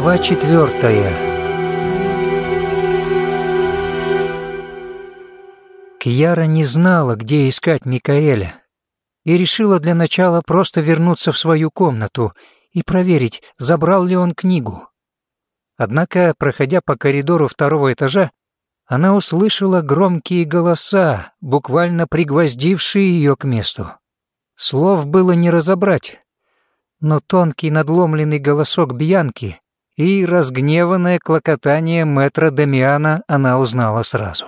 Глава четвертая Кьяра не знала, где искать Микаэля, и решила для начала просто вернуться в свою комнату и проверить, забрал ли он книгу. Однако, проходя по коридору второго этажа, она услышала громкие голоса, буквально пригвоздившие ее к месту. Слов было не разобрать, но тонкий надломленный голосок Бьянки и разгневанное клокотание мэтра Дамиана она узнала сразу.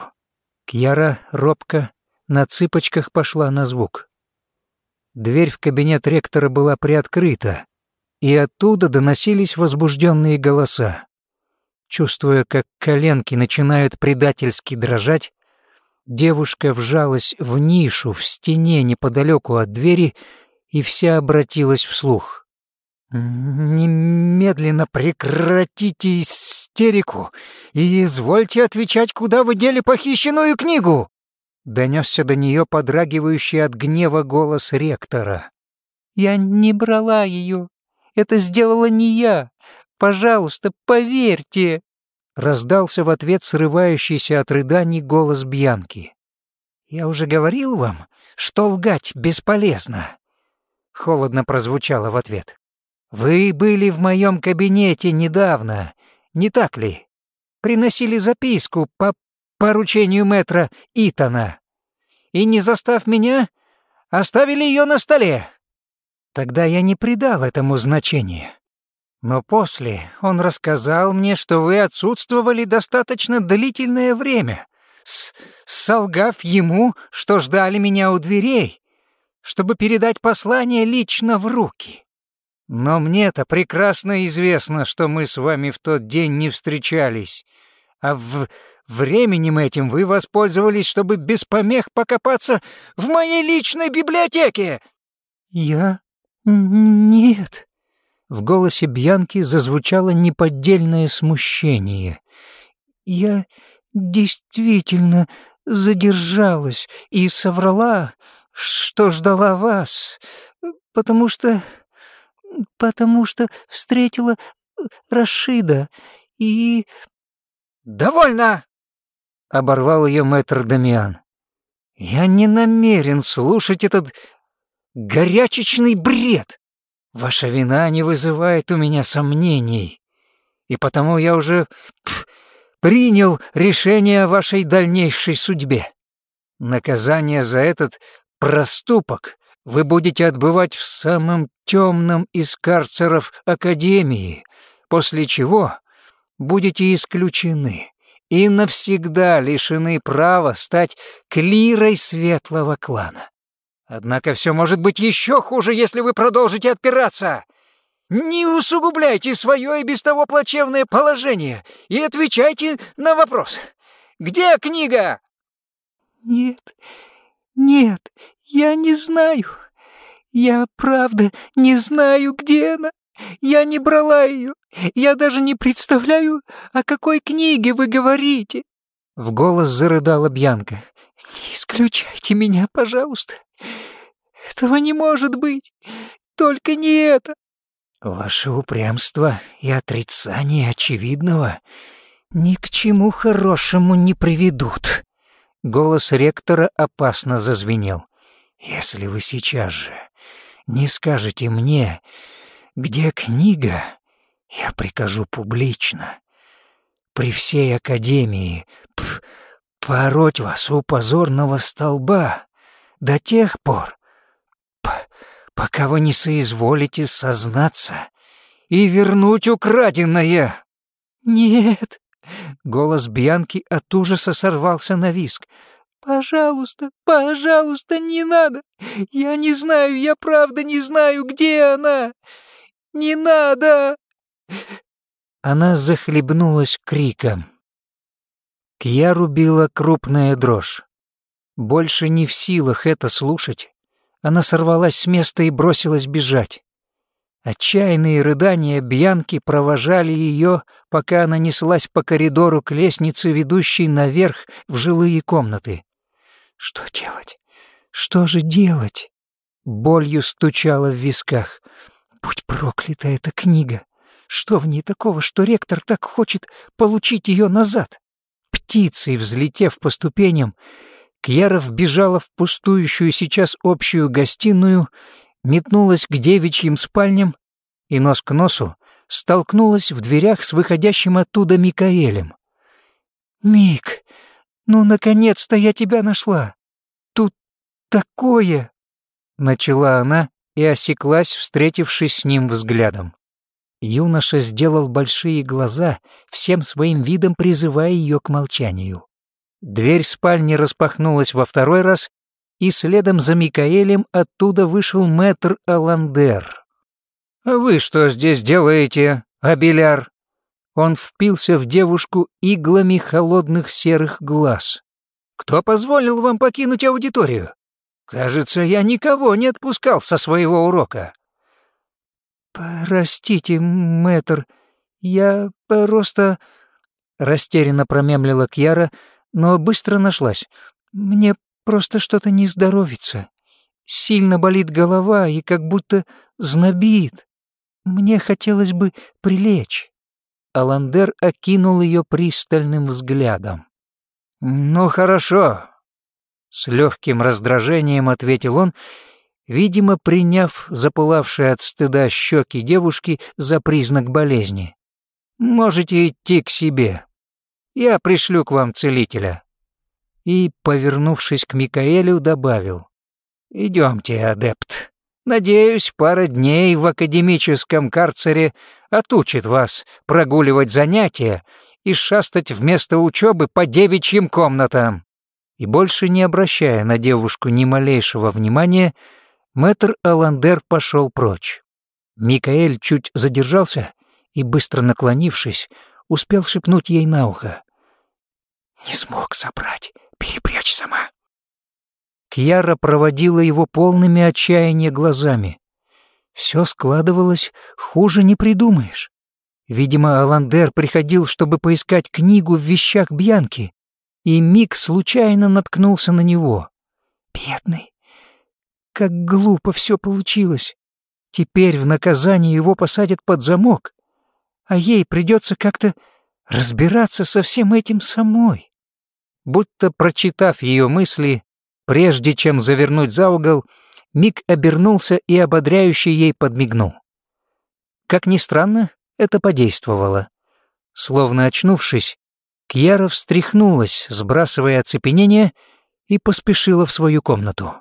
Кьяра робко на цыпочках пошла на звук. Дверь в кабинет ректора была приоткрыта, и оттуда доносились возбужденные голоса. Чувствуя, как коленки начинают предательски дрожать, девушка вжалась в нишу в стене неподалеку от двери и вся обратилась вслух. «Немедленно прекратите истерику и извольте отвечать, куда вы дели похищенную книгу!» Донесся до нее подрагивающий от гнева голос ректора. «Я не брала ее. Это сделала не я. Пожалуйста, поверьте!» Раздался в ответ срывающийся от рыданий голос Бьянки. «Я уже говорил вам, что лгать бесполезно!» Холодно прозвучало в ответ. «Вы были в моем кабинете недавно, не так ли? Приносили записку по поручению мэтра Итана. И, не застав меня, оставили ее на столе. Тогда я не придал этому значения. Но после он рассказал мне, что вы отсутствовали достаточно длительное время, солгав ему, что ждали меня у дверей, чтобы передать послание лично в руки. Но мне-то прекрасно известно, что мы с вами в тот день не встречались, а в временем этим вы воспользовались, чтобы без помех покопаться в моей личной библиотеке!» «Я... нет...» В голосе Бьянки зазвучало неподдельное смущение. «Я действительно задержалась и соврала, что ждала вас, потому что потому что встретила э, Рашида и...» «Довольно!» — оборвал ее мэтр Дамиан. «Я не намерен слушать этот горячечный бред. Ваша вина не вызывает у меня сомнений, и потому я уже пф, принял решение о вашей дальнейшей судьбе. Наказание за этот проступок вы будете отбывать в самом темном из карцеров Академии, после чего будете исключены и навсегда лишены права стать клирой светлого клана. Однако все может быть еще хуже, если вы продолжите отпираться. Не усугубляйте свое и без того плачевное положение и отвечайте на вопрос. Где книга? Нет, нет, я не знаю. Я, правда, не знаю, где она. Я не брала ее. Я даже не представляю, о какой книге вы говорите. В голос зарыдала Бьянка. Не исключайте меня, пожалуйста. Этого не может быть. Только не это. Ваше упрямство и отрицание очевидного ни к чему хорошему не приведут. Голос ректора опасно зазвенел. Если вы сейчас же не скажете мне, где книга, я прикажу публично, при всей академии, пф, пороть вас у позорного столба до тех пор, пока вы не соизволите сознаться и вернуть украденное. Нет, голос Бьянки от ужаса сорвался на виск. «Пожалуйста, пожалуйста, не надо! Я не знаю, я правда не знаю, где она! Не надо!» Она захлебнулась криком. Кьяру била крупная дрожь. Больше не в силах это слушать, она сорвалась с места и бросилась бежать. Отчаянные рыдания Бьянки провожали ее, пока она неслась по коридору к лестнице, ведущей наверх в жилые комнаты. Что делать? Что же делать? Болью стучала в висках. Будь проклята эта книга. Что в ней такого, что ректор так хочет получить ее назад? Птицей взлетев по ступеням, Кьяров бежала в пустующую сейчас общую гостиную, метнулась к девичьим спальням и нос к носу столкнулась в дверях с выходящим оттуда Микаэлем. «Мик, ну, наконец-то я тебя нашла! Тут такое!» Начала она и осеклась, встретившись с ним взглядом. Юноша сделал большие глаза, всем своим видом призывая ее к молчанию. Дверь спальни распахнулась во второй раз, и следом за Микаэлем оттуда вышел мэтр Аландер. «А вы что здесь делаете, Абеляр?» Он впился в девушку иглами холодных серых глаз. «Кто позволил вам покинуть аудиторию? Кажется, я никого не отпускал со своего урока». «Простите, мэтр, я просто...» Растерянно промямлила Кьяра, но быстро нашлась. «Мне просто что-то не здоровится. Сильно болит голова и как будто знобит. Мне хотелось бы прилечь». Аландер окинул ее пристальным взглядом. «Ну хорошо», — с легким раздражением ответил он, видимо, приняв запылавшие от стыда щеки девушки за признак болезни. «Можете идти к себе. Я пришлю к вам целителя». И, повернувшись к Микаэлю, добавил. «Идемте, адепт». Надеюсь, пара дней в академическом карцере отучит вас прогуливать занятия и шастать вместо учебы по девичьим комнатам». И больше не обращая на девушку ни малейшего внимания, мэтр Аландер пошел прочь. Микаэль чуть задержался и, быстро наклонившись, успел шепнуть ей на ухо. «Не смог собрать, перепрячь сама». Кьяра проводила его полными отчаяния глазами. Все складывалось, хуже не придумаешь. Видимо, Аландер приходил, чтобы поискать книгу в вещах Бьянки, и Мик случайно наткнулся на него. Бедный. Как глупо все получилось. Теперь в наказание его посадят под замок, а ей придется как-то разбираться со всем этим самой. Будто прочитав ее мысли, Прежде чем завернуть за угол, Мик обернулся и ободряюще ей подмигнул. Как ни странно, это подействовало. Словно очнувшись, Кьяра встряхнулась, сбрасывая оцепенение, и поспешила в свою комнату.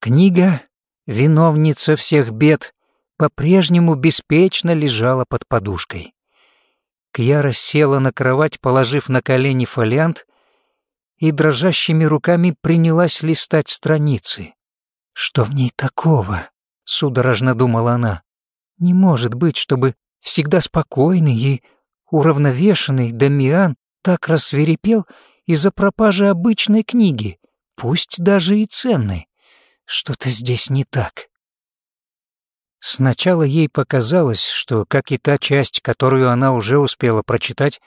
Книга, виновница всех бед, по-прежнему беспечно лежала под подушкой. Кьяра села на кровать, положив на колени фолиант и дрожащими руками принялась листать страницы. «Что в ней такого?» — судорожно думала она. «Не может быть, чтобы всегда спокойный и уравновешенный Дамиан так рассверепел из-за пропажи обычной книги, пусть даже и ценной. Что-то здесь не так». Сначала ей показалось, что, как и та часть, которую она уже успела прочитать,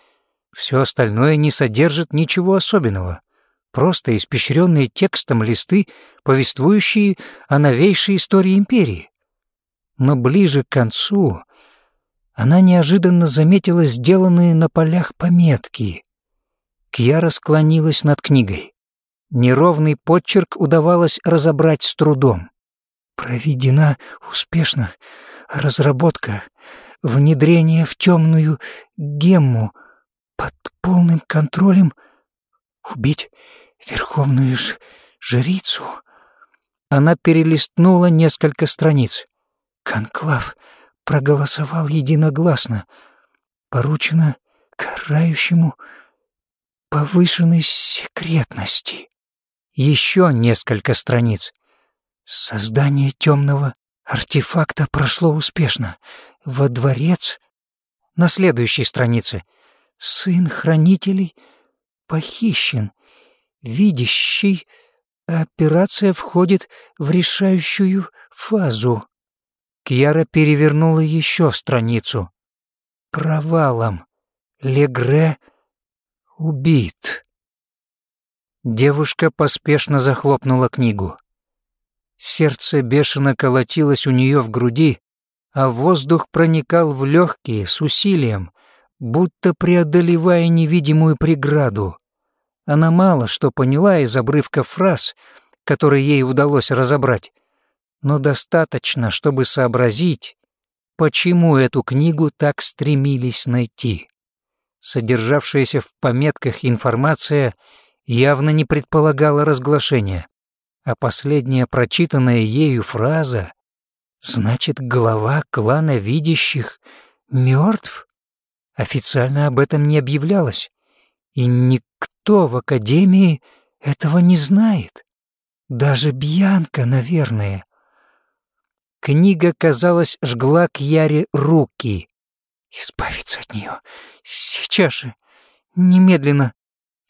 все остальное не содержит ничего особенного. Просто испещренные текстом листы, повествующие о новейшей истории империи. Но ближе к концу она неожиданно заметила сделанные на полях пометки. Кьяра склонилась над книгой. Неровный подчерк удавалось разобрать с трудом. Проведена успешно разработка, внедрение в темную гемму под полным контролем убить верховную жрицу. Она перелистнула несколько страниц. Конклав проголосовал единогласно. Поручено карающему повышенной секретности. Еще несколько страниц. Создание темного артефакта прошло успешно. Во дворец на следующей странице сын хранителей похищен. Видящий, операция входит в решающую фазу. Кьяра перевернула еще страницу. Провалом. Легре убит. Девушка поспешно захлопнула книгу. Сердце бешено колотилось у нее в груди, а воздух проникал в легкие с усилием, будто преодолевая невидимую преграду. Она мало что поняла из обрывков фраз, которые ей удалось разобрать, но достаточно, чтобы сообразить, почему эту книгу так стремились найти. Содержавшаяся в пометках информация явно не предполагала разглашения, а последняя прочитанная ею фраза «Значит, глава клана видящих мертв?» Официально об этом не объявлялось, и никто в Академии этого не знает. Даже Бьянка, наверное. Книга, казалось, жгла к Яре руки. Избавиться от нее. Сейчас же. Немедленно.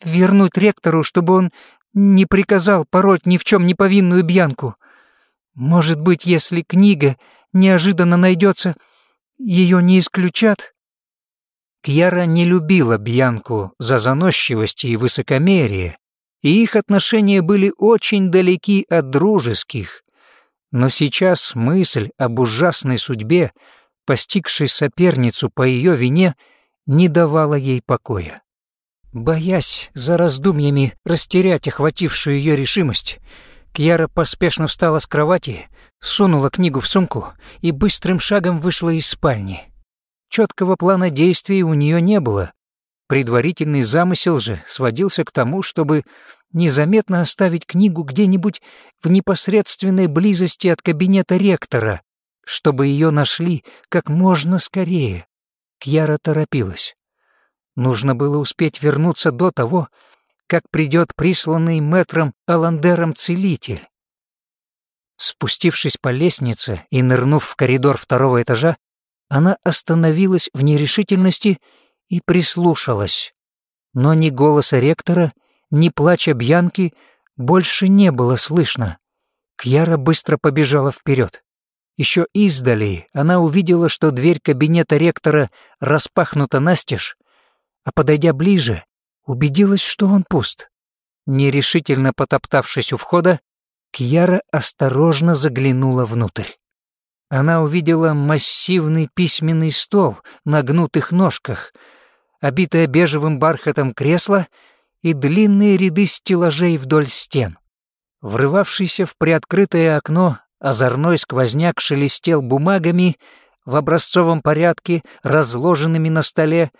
Вернуть ректору, чтобы он не приказал пороть ни в чем не повинную Бьянку. Может быть, если книга неожиданно найдется, ее не исключат? Кьяра не любила Бьянку за заносчивость и высокомерие, и их отношения были очень далеки от дружеских. Но сейчас мысль об ужасной судьбе, постигшей соперницу по ее вине, не давала ей покоя. Боясь за раздумьями растерять охватившую ее решимость, Кьяра поспешно встала с кровати, сунула книгу в сумку и быстрым шагом вышла из спальни. Четкого плана действий у нее не было. Предварительный замысел же сводился к тому, чтобы незаметно оставить книгу где-нибудь в непосредственной близости от кабинета ректора, чтобы ее нашли как можно скорее. Кьяра торопилась. Нужно было успеть вернуться до того, как придет присланный мэтром Аландером целитель. Спустившись по лестнице и нырнув в коридор второго этажа, она остановилась в нерешительности и прислушалась. Но ни голоса ректора, ни плача Бьянки больше не было слышно. Кьяра быстро побежала вперед. Еще издали она увидела, что дверь кабинета ректора распахнута настежь, а подойдя ближе, убедилась, что он пуст. Нерешительно потоптавшись у входа, Кьяра осторожно заглянула внутрь. Она увидела массивный письменный стол на гнутых ножках, обитое бежевым бархатом кресло и длинные ряды стеллажей вдоль стен. Врывавшийся в приоткрытое окно озорной сквозняк шелестел бумагами в образцовом порядке, разложенными на столе,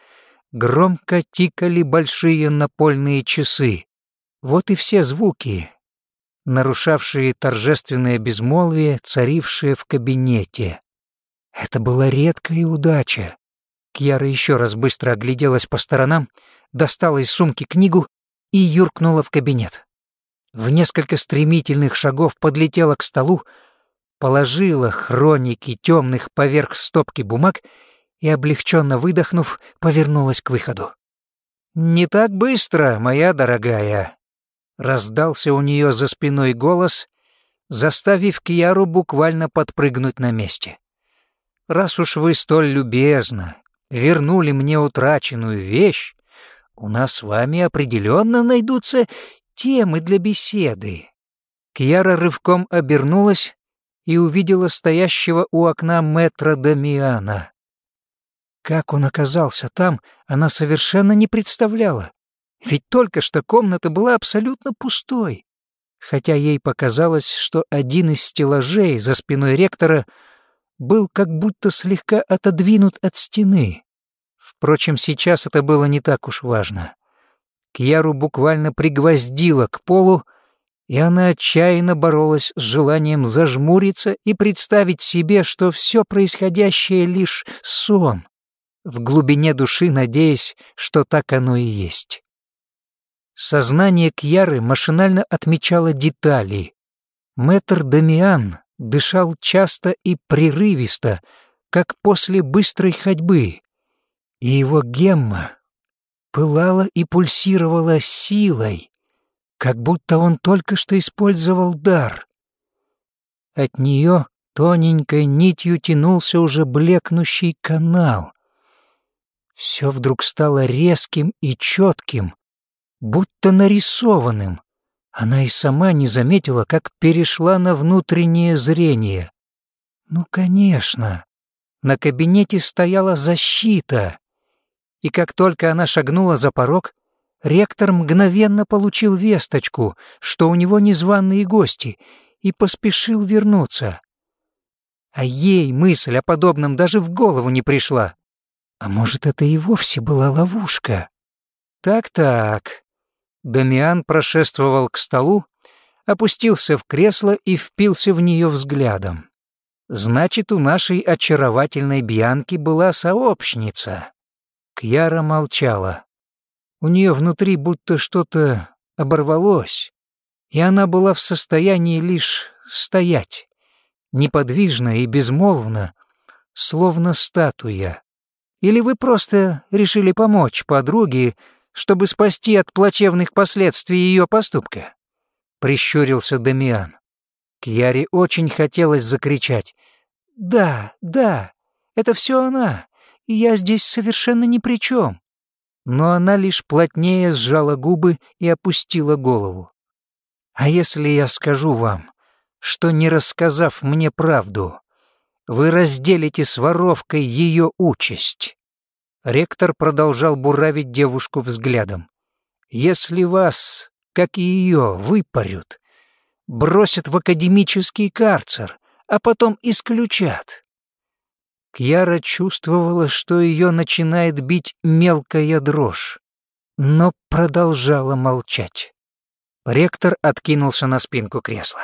громко тикали большие напольные часы. Вот и все звуки, нарушавшие торжественное безмолвие, царившее в кабинете. Это была редкая удача. Кьяра еще раз быстро огляделась по сторонам, достала из сумки книгу и юркнула в кабинет. В несколько стремительных шагов подлетела к столу, положила хроники темных поверх стопки бумаг и, облегченно выдохнув, повернулась к выходу. «Не так быстро, моя дорогая», Раздался у нее за спиной голос, заставив Кьяру буквально подпрыгнуть на месте. «Раз уж вы столь любезно вернули мне утраченную вещь, у нас с вами определенно найдутся темы для беседы». Кьяра рывком обернулась и увидела стоящего у окна мэтра Дамиана. Как он оказался там, она совершенно не представляла. Ведь только что комната была абсолютно пустой, хотя ей показалось, что один из стеллажей за спиной ректора был как будто слегка отодвинут от стены. Впрочем, сейчас это было не так уж важно. Кьяру буквально пригвоздила к полу, и она отчаянно боролась с желанием зажмуриться и представить себе, что все происходящее лишь сон, в глубине души надеясь, что так оно и есть. Сознание Кьяры машинально отмечало детали. Мэтр Дамиан дышал часто и прерывисто, как после быстрой ходьбы, и его гемма пылала и пульсировала силой, как будто он только что использовал дар. От нее тоненькой нитью тянулся уже блекнущий канал. Все вдруг стало резким и четким, будто нарисованным. Она и сама не заметила, как перешла на внутреннее зрение. Ну, конечно, На кабинете стояла защита, и как только она шагнула за порог, ректор мгновенно получил весточку, что у него незваные гости, и поспешил вернуться. А ей мысль о подобном даже в голову не пришла. А может, это и вовсе была ловушка? Так-так. Дамиан прошествовал к столу, опустился в кресло и впился в нее взглядом. Значит, у нашей очаровательной Бьянки была сообщница. Кьяра молчала. У нее внутри будто что-то оборвалось, и она была в состоянии лишь стоять, неподвижно и безмолвно, словно статуя. Или вы просто решили помочь подруге, чтобы спасти от плачевных последствий ее поступка?» Прищурился Дамиан. Кьяре очень хотелось закричать. «Да, да, это все она, и я здесь совершенно ни при чем». Но она лишь плотнее сжала губы и опустила голову. «А если я скажу вам, что, не рассказав мне правду, вы разделите с воровкой ее участь. Ректор продолжал буравить девушку взглядом. Если вас, как и ее, выпарют, бросят в академический карцер, а потом исключат. Кьяра чувствовала, что ее начинает бить мелкая дрожь, но продолжала молчать. Ректор откинулся на спинку кресла.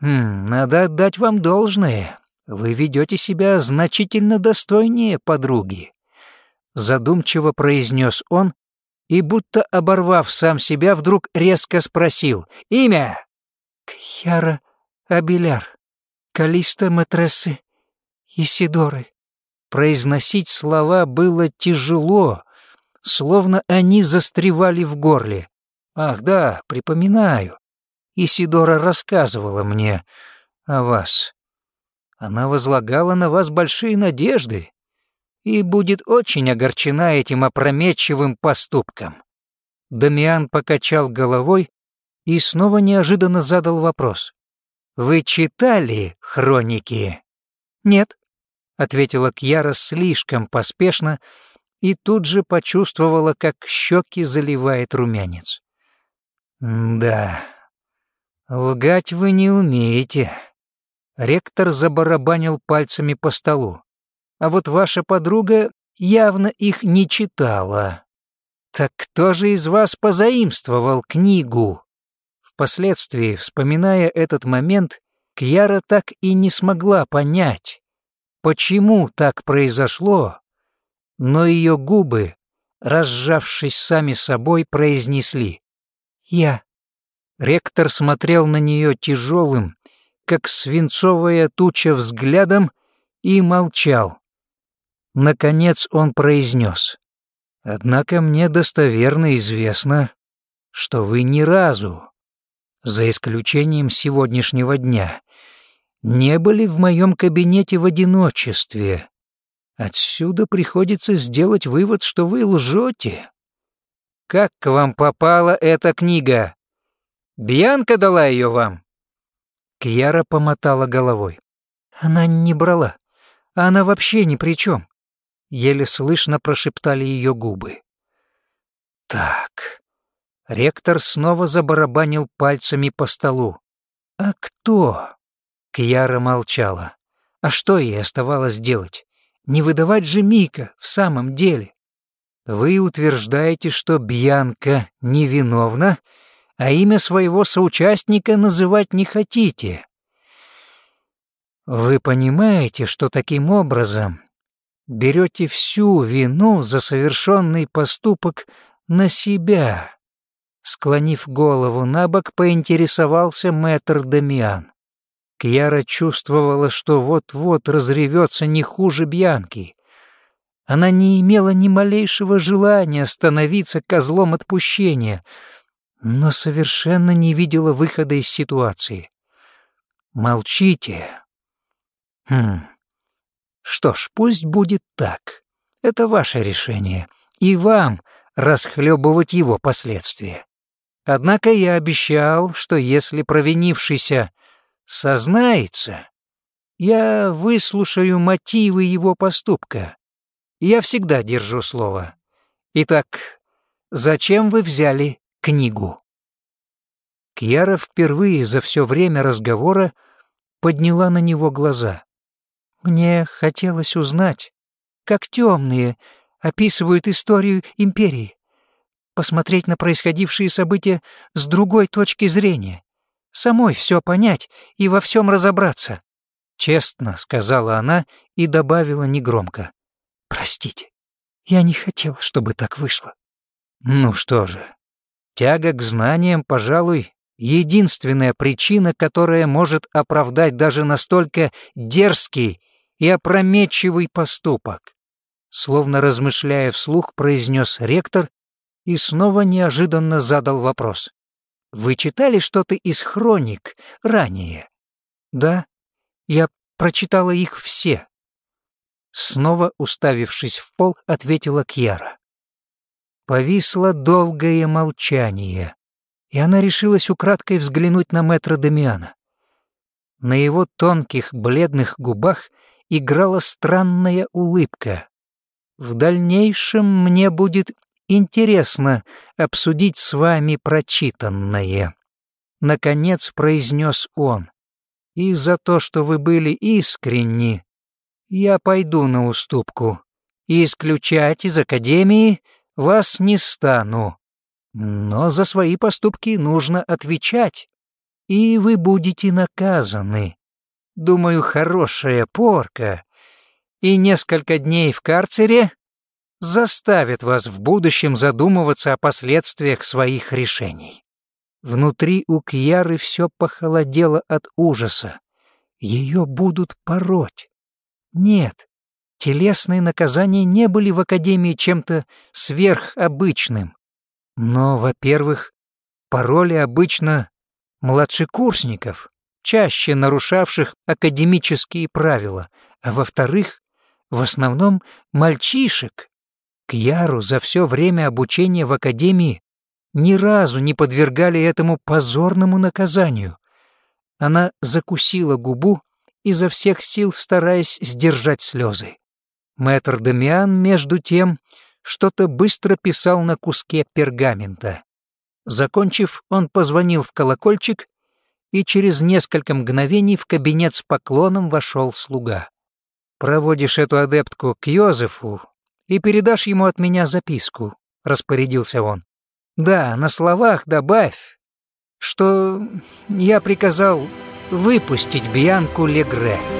«Хм, надо отдать вам должное. Вы ведете себя значительно достойнее подруги», — задумчиво произнес он и, будто оборвав сам себя, вдруг резко спросил «Имя?» «Кьяра Абеляр, Калиста Матрессы Исидоры». Произносить слова было тяжело, словно они застревали в горле. «Ах да, припоминаю. Исидора рассказывала мне о вас. Она возлагала на вас большие надежды и будет очень огорчена этим опрометчивым поступком». Дамиан покачал головой и снова неожиданно задал вопрос. «Вы читали хроники?» «Нет», — ответила Кьяра слишком поспешно и тут же почувствовала, как щеки заливает румянец. «Да, лгать вы не умеете», Ректор забарабанил пальцами по столу. А вот ваша подруга явно их не читала. Так кто же из вас позаимствовал книгу? Впоследствии, вспоминая этот момент, Кьяра так и не смогла понять, почему так произошло, но ее губы, разжавшись сами собой, произнесли «Я». Ректор смотрел на нее тяжелым, как свинцовая туча взглядом, и молчал. Наконец он произнес. «Однако мне достоверно известно, что вы ни разу, за исключением сегодняшнего дня, не были в моем кабинете в одиночестве. Отсюда приходится сделать вывод, что вы лжете. Как к вам попала эта книга? Бьянка дала ее вам?» Кьяра помотала головой. «Она не брала. Она вообще ни при чем. Еле слышно прошептали ее губы. «Так...» Ректор снова забарабанил пальцами по столу. «А кто?» Кьяра молчала. А что ей оставалось делать? Не выдавать же Мика в самом деле. Вы утверждаете, что Бьянка невиновна, а имя своего соучастника называть не хотите. Вы понимаете, что таким образом берете всю вину за совершенный поступок на себя. Склонив голову на бок, поинтересовался мэтр Дамиан. Кьяра чувствовала, что вот-вот разревется не хуже Бьянки. Она не имела ни малейшего желания становиться козлом отпущения — но совершенно не видела выхода из ситуации. Молчите. Хм. Что ж, пусть будет так. Это ваше решение, и вам расхлебывать его последствия. Однако я обещал, что если провинившийся сознается, Я выслушаю мотивы его поступка. Я всегда держу слово. Итак, зачем вы взяли книгу?» Кьяра впервые за все время разговора подняла на него глаза. «Мне хотелось узнать, как темные описывают историю империи, посмотреть на происходившие события с другой точки зрения, самой все понять и во всем разобраться». Честно сказала она и добавила негромко. «Простите, я не хотел, чтобы так вышло». «Ну что же, тяга к знаниям, пожалуй, единственная причина, которая может оправдать даже настолько дерзкий и опрометчивый поступок. Словно размышляя вслух, произнес ректор и снова неожиданно задал вопрос. «Вы читали что-то из хроник ранее?» «Да, я прочитала их все». Снова уставившись в пол, ответила Кьяра. Повисло долгое молчание и она решилась украдкой взглянуть на мэтра Дамиана. На его тонких бледных губах играла странная улыбка. «В дальнейшем мне будет интересно обсудить с вами прочитанное», — наконец произнес он. «И за то, что вы были искренни, я пойду на уступку, и исключать из Академии вас не стану. Но за свои поступки нужно отвечать, и вы будете наказаны. Думаю, хорошая порка и несколько дней в карцере заставят вас в будущем задумываться о последствиях своих решений. Внутри у Кьяры все похолодело от ужаса. Ее будут пороть. Нет, телесные наказания не были в Академии чем-то сверхобычным. Но, во-первых, пароли обычно младшекурсников, чаще нарушавших академические правила, а во-вторых, в основном мальчишек. Кьяру за все время обучения в академии ни разу не подвергали этому позорному наказанию. Она закусила губу, изо всех сил стараясь сдержать слезы. Мэтр Дамиан, между тем, что-то быстро писал на куске пергамента. Закончив, он позвонил в колокольчик, и через несколько мгновений в кабинет с поклоном вошел слуга. «Проводишь эту адептку к Йозефу и передашь ему от меня записку», — распорядился он. «Да, на словах добавь, что я приказал выпустить Бьянку Легре».